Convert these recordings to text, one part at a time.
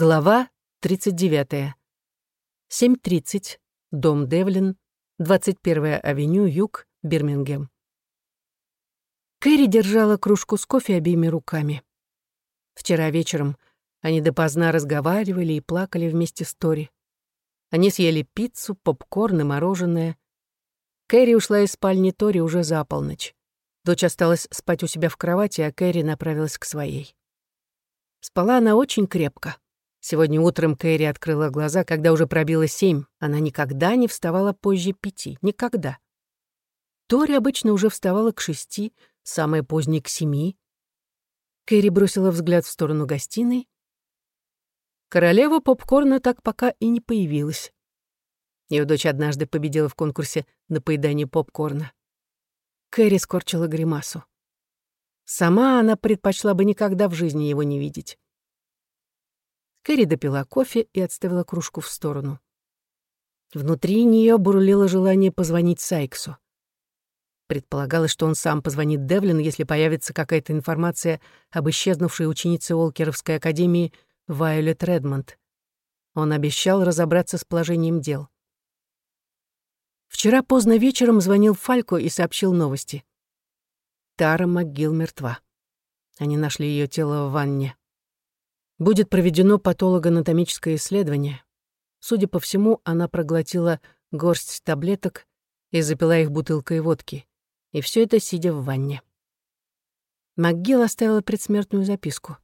Глава 39. 7.30. Дом Девлин. 21-я авеню, Юг, Бирмингем. Кэрри держала кружку с кофе обеими руками. Вчера вечером они допоздна разговаривали и плакали вместе с Тори. Они съели пиццу, попкорн и мороженое. Кэрри ушла из спальни Тори уже за полночь. Дочь осталась спать у себя в кровати, а Кэрри направилась к своей. Спала она очень крепко. Сегодня утром Кэрри открыла глаза, когда уже пробило семь. Она никогда не вставала позже пяти. Никогда. Тори обычно уже вставала к шести, самое позднее к семи. Кэрри бросила взгляд в сторону гостиной. Королева попкорна так пока и не появилась. Ее дочь однажды победила в конкурсе на поедание попкорна. Кэрри скорчила гримасу. Сама она предпочла бы никогда в жизни его не видеть. Кэрри допила кофе и отставила кружку в сторону. Внутри нее бурлило желание позвонить Сайксу. Предполагалось, что он сам позвонит Девлину, если появится какая-то информация об исчезнувшей ученице Олкеровской академии Вайолет Редмонд. Он обещал разобраться с положением дел. Вчера поздно вечером звонил Фалько и сообщил новости. Тара МакГилл мертва. Они нашли ее тело в ванне будет проведено патологоанатомическое исследование. Судя по всему, она проглотила горсть таблеток и запила их бутылкой водки. И все это сидя в ванне. МакГилл оставила предсмертную записку.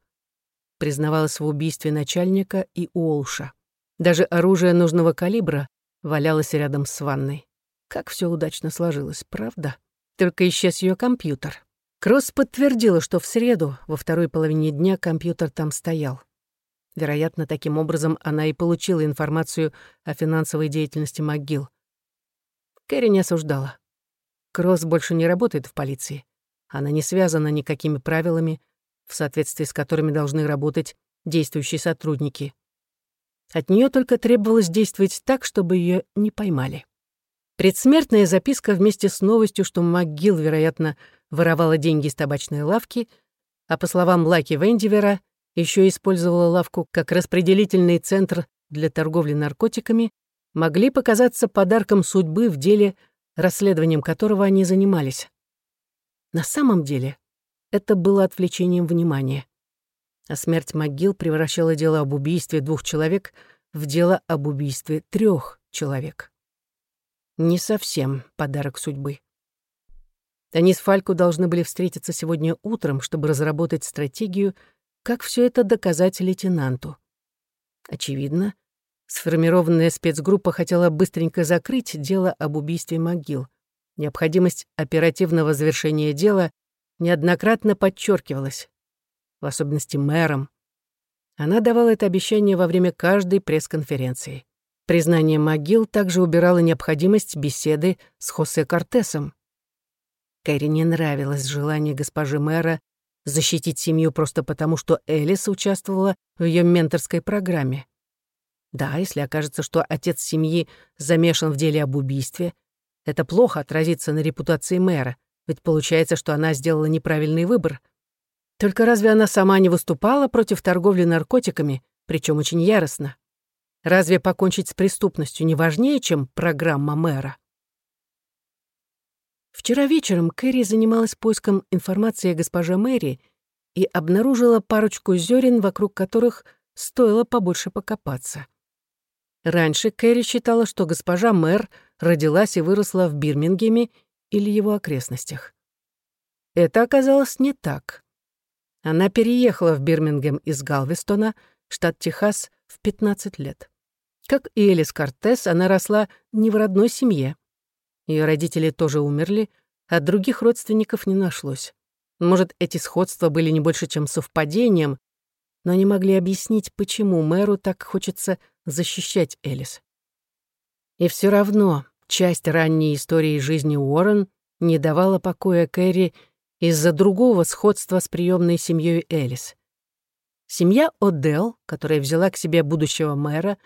Признавалась в убийстве начальника и Уолша. Даже оружие нужного калибра валялось рядом с ванной. Как все удачно сложилось, правда? Только исчез ее компьютер. Кросс подтвердила, что в среду, во второй половине дня, компьютер там стоял. Вероятно, таким образом она и получила информацию о финансовой деятельности МcGill. Кэрри не осуждала. Кросс больше не работает в полиции. Она не связана никакими правилами, в соответствии с которыми должны работать действующие сотрудники. От нее только требовалось действовать так, чтобы ее не поймали. Предсмертная записка вместе с новостью, что МакГилл, вероятно, воровала деньги из табачной лавки, а по словам Лаки Вендивера, еще использовала лавку как распределительный центр для торговли наркотиками, могли показаться подарком судьбы в деле, расследованием которого они занимались. На самом деле это было отвлечением внимания. А смерть могил превращала дело об убийстве двух человек в дело об убийстве трех человек. Не совсем подарок судьбы. Они с Фальку должны были встретиться сегодня утром, чтобы разработать стратегию, как все это доказать лейтенанту. Очевидно, сформированная спецгруппа хотела быстренько закрыть дело об убийстве могил. Необходимость оперативного завершения дела неоднократно подчеркивалась, в особенности мэром. Она давала это обещание во время каждой пресс-конференции. Признание могил также убирало необходимость беседы с Хосе Кортесом. Кэрри не нравилось желание госпожи мэра защитить семью просто потому, что Элис участвовала в ее менторской программе. Да, если окажется, что отец семьи замешан в деле об убийстве, это плохо отразится на репутации мэра, ведь получается, что она сделала неправильный выбор. Только разве она сама не выступала против торговли наркотиками, причем очень яростно? Разве покончить с преступностью не важнее, чем программа мэра? Вчера вечером Кэрри занималась поиском информации о госпоже Мэри и обнаружила парочку зерен, вокруг которых стоило побольше покопаться. Раньше Кэрри считала, что госпожа мэр родилась и выросла в Бирмингеме или его окрестностях. Это оказалось не так. Она переехала в Бирмингем из Галвестона, штат Техас, в 15 лет. Как и Элис Кортес, она росла не в родной семье. Ее родители тоже умерли, а других родственников не нашлось. Может, эти сходства были не больше, чем совпадением, но они могли объяснить, почему мэру так хочется защищать Элис. И все равно часть ранней истории жизни Уоррен не давала покоя Кэрри из-за другого сходства с приемной семьей Элис. Семья Одел, которая взяла к себе будущего мэра,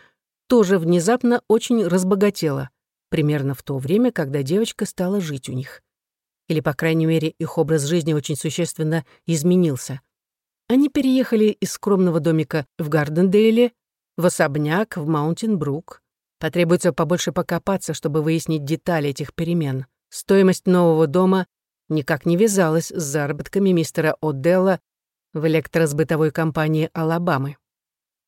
тоже внезапно очень разбогатела, примерно в то время, когда девочка стала жить у них. Или, по крайней мере, их образ жизни очень существенно изменился. Они переехали из скромного домика в Гардендейле в особняк в Маунтин-Брук. Потребуется побольше покопаться, чтобы выяснить детали этих перемен. Стоимость нового дома никак не вязалась с заработками мистера О'Делла в электросбытовой компании Алабамы.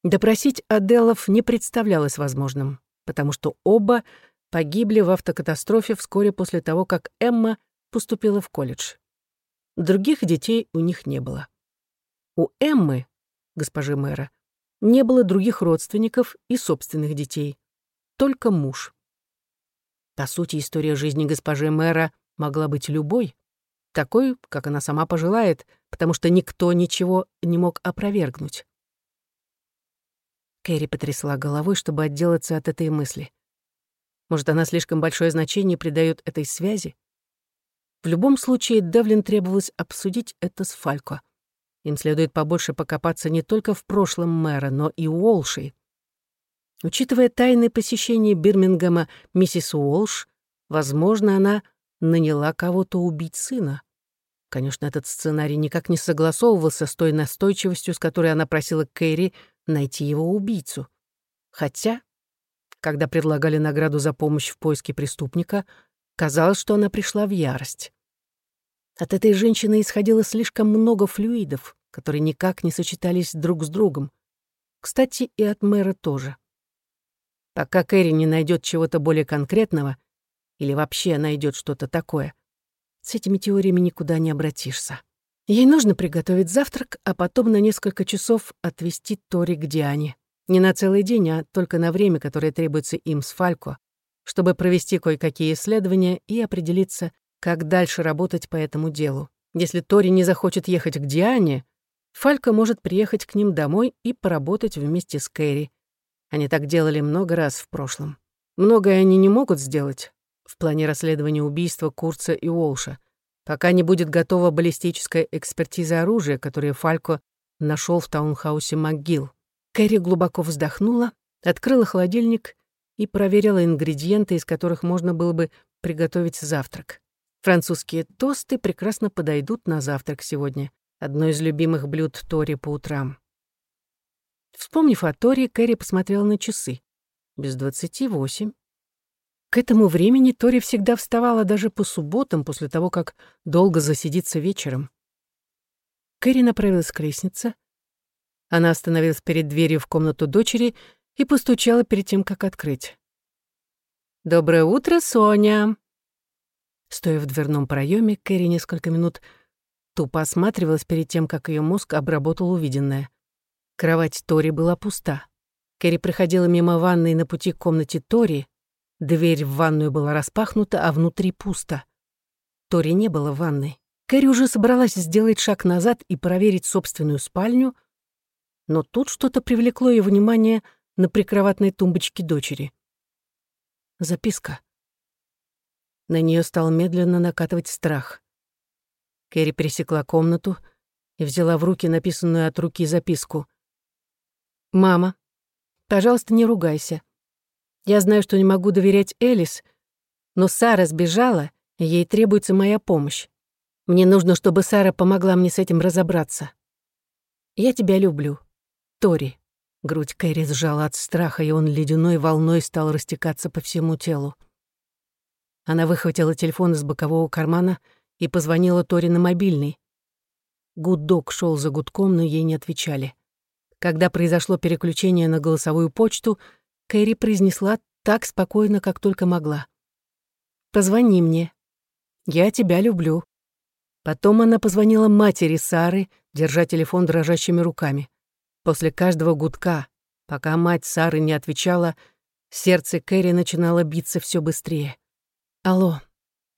Допросить Аделлов не представлялось возможным, потому что оба погибли в автокатастрофе вскоре после того, как Эмма поступила в колледж. Других детей у них не было. У Эммы, госпожи мэра, не было других родственников и собственных детей. Только муж. По сути, история жизни госпожи мэра могла быть любой, такой, как она сама пожелает, потому что никто ничего не мог опровергнуть. Кэрри потрясла головой, чтобы отделаться от этой мысли. Может, она слишком большое значение придает этой связи? В любом случае, Девлин требовалось обсудить это с Фалько. Им следует побольше покопаться не только в прошлом мэра, но и Уолшей. Учитывая тайное посещение Бирмингема миссис Уолш, возможно, она наняла кого-то убить сына. Конечно, этот сценарий никак не согласовывался с той настойчивостью, с которой она просила Кэрри найти его убийцу. Хотя, когда предлагали награду за помощь в поиске преступника, казалось, что она пришла в ярость. От этой женщины исходило слишком много флюидов, которые никак не сочетались друг с другом. Кстати, и от мэра тоже. Пока Кэрри не найдет чего-то более конкретного, или вообще найдет что-то такое, с этими теориями никуда не обратишься. Ей нужно приготовить завтрак, а потом на несколько часов отвезти Тори к Диане. Не на целый день, а только на время, которое требуется им с Фалько, чтобы провести кое-какие исследования и определиться, как дальше работать по этому делу. Если Тори не захочет ехать к Диане, Фалько может приехать к ним домой и поработать вместе с Кэрри. Они так делали много раз в прошлом. Многое они не могут сделать в плане расследования убийства Курца и Уолша, пока не будет готова баллистическая экспертиза оружия, которое Фалько нашел в таунхаусе МcГилл. Кэрри глубоко вздохнула, открыла холодильник и проверила ингредиенты, из которых можно было бы приготовить завтрак. Французские тосты прекрасно подойдут на завтрак сегодня. Одно из любимых блюд Тори по утрам. Вспомнив о Тори, Кэрри посмотрела на часы. Без двадцати восемь. К этому времени Тори всегда вставала даже по субботам после того, как долго засидится вечером. Кэрри направилась к лестнице. Она остановилась перед дверью в комнату дочери и постучала перед тем, как открыть. «Доброе утро, Соня!» Стоя в дверном проеме, Кэрри несколько минут тупо осматривалась перед тем, как ее мозг обработал увиденное. Кровать Тори была пуста. Кэрри проходила мимо ванной на пути к комнате Тори. Дверь в ванную была распахнута, а внутри пусто. Тори не было в ванной. Кэрри уже собралась сделать шаг назад и проверить собственную спальню, но тут что-то привлекло ее внимание на прикроватной тумбочке дочери. Записка. На нее стал медленно накатывать страх. Кэрри пересекла комнату и взяла в руки написанную от руки записку. «Мама, пожалуйста, не ругайся. Я знаю, что не могу доверять Элис, но Сара сбежала, и ей требуется моя помощь. Мне нужно, чтобы Сара помогла мне с этим разобраться. Я тебя люблю. Тори». Грудь Кэрри сжала от страха, и он ледяной волной стал растекаться по всему телу. Она выхватила телефон из бокового кармана и позвонила Тори на мобильный. Гудок шел за гудком, но ей не отвечали. Когда произошло переключение на голосовую почту, Кэрри произнесла так спокойно, как только могла. «Позвони мне. Я тебя люблю». Потом она позвонила матери Сары, держа телефон дрожащими руками. После каждого гудка, пока мать Сары не отвечала, сердце Кэрри начинало биться все быстрее. Алло.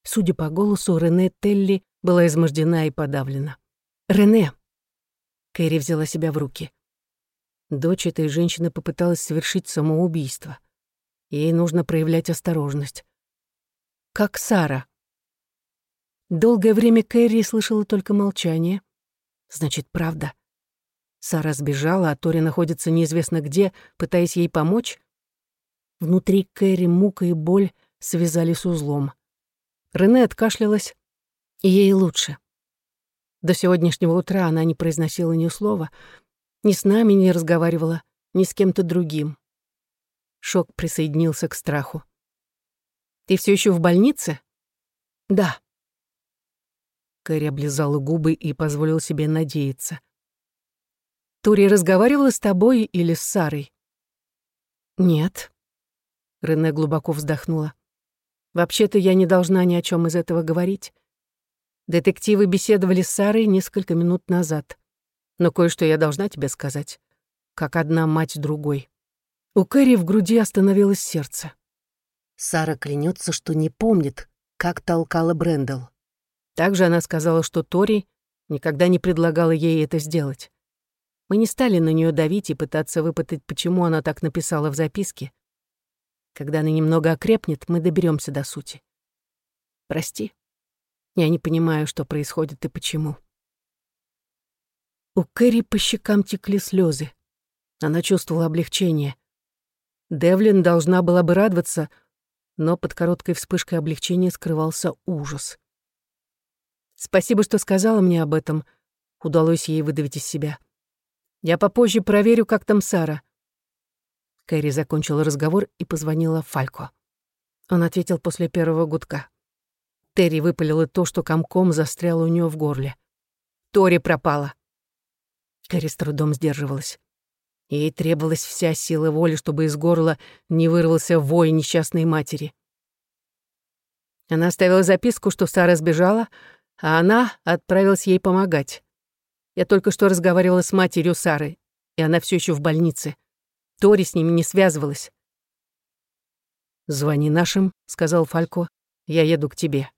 Судя по голосу, Рене Телли была измождена и подавлена. «Рене!» Кэрри взяла себя в руки. Дочь этой женщины попыталась совершить самоубийство. Ей нужно проявлять осторожность. Как Сара. Долгое время Кэрри слышала только молчание. Значит, правда. Сара сбежала, а Тори находится неизвестно где, пытаясь ей помочь. Внутри Кэрри мука и боль связали с узлом. Рене откашлялась, и ей лучше. До сегодняшнего утра она не произносила ни слова, ни с нами не разговаривала, ни с кем-то другим. Шок присоединился к страху. «Ты все еще в больнице?» «Да». Кэрри облизала губы и позволил себе надеяться. «Тури разговаривала с тобой или с Сарой?» «Нет». Рене глубоко вздохнула. «Вообще-то я не должна ни о чем из этого говорить. Детективы беседовали с Сарой несколько минут назад. Но кое-что я должна тебе сказать. Как одна мать другой». У Кэрри в груди остановилось сердце. Сара клянется, что не помнит, как толкала Брэндл. Также она сказала, что Тори никогда не предлагала ей это сделать. Мы не стали на нее давить и пытаться выпытать, почему она так написала в записке. Когда она немного окрепнет, мы доберемся до сути. Прости. Я не понимаю, что происходит и почему. У Кэрри по щекам текли слезы. Она чувствовала облегчение. Девлин должна была бы радоваться, но под короткой вспышкой облегчения скрывался ужас. «Спасибо, что сказала мне об этом», — удалось ей выдавить из себя. «Я попозже проверю, как там Сара». Кэрри закончила разговор и позвонила Фалько. Он ответил после первого гудка. Терри выпалила то, что комком застряло у нее в горле. «Тори пропала». Кэрри с трудом сдерживалась. Ей требовалась вся сила воли, чтобы из горла не вырвался вой несчастной матери. Она оставила записку, что Сара сбежала, а она отправилась ей помогать. Я только что разговаривала с матерью Сары, и она все еще в больнице. Тори с ними не связывалась. «Звони нашим», — сказал Фалько, — «я еду к тебе».